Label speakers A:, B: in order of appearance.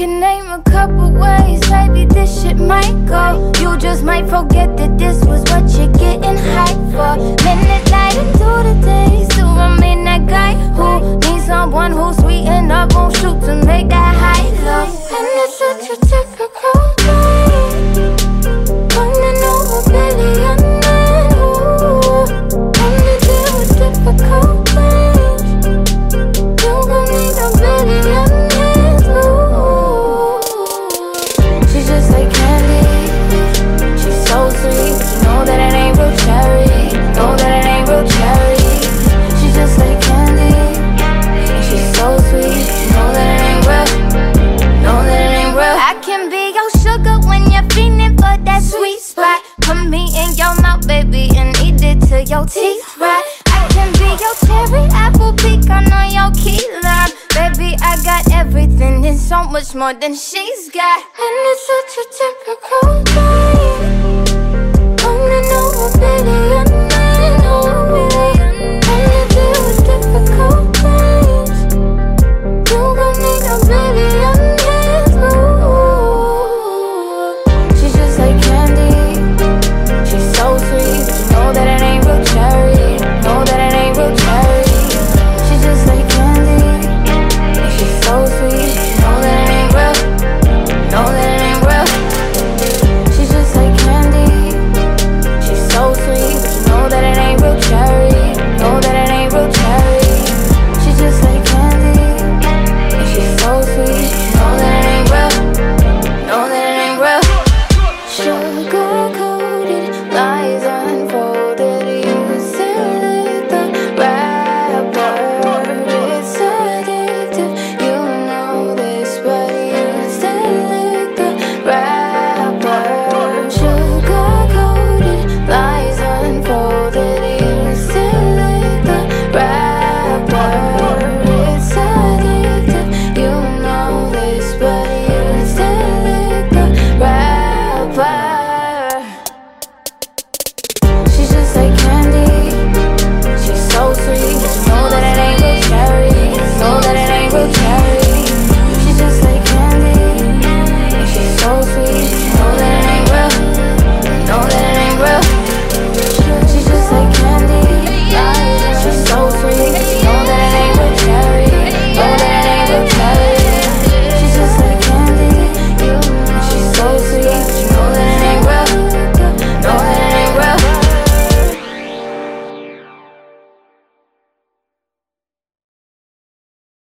A: can name a couple ways, maybe this shit might go. You just might forget that this was what you're getting hyped for. Minute light into the for that sweet spot. Put me in your mouth, baby, and eat it till your teeth rot. I can be your cherry apple pecan on your key lime. Baby, I got everything and so much more than she's got. And it's such a typical.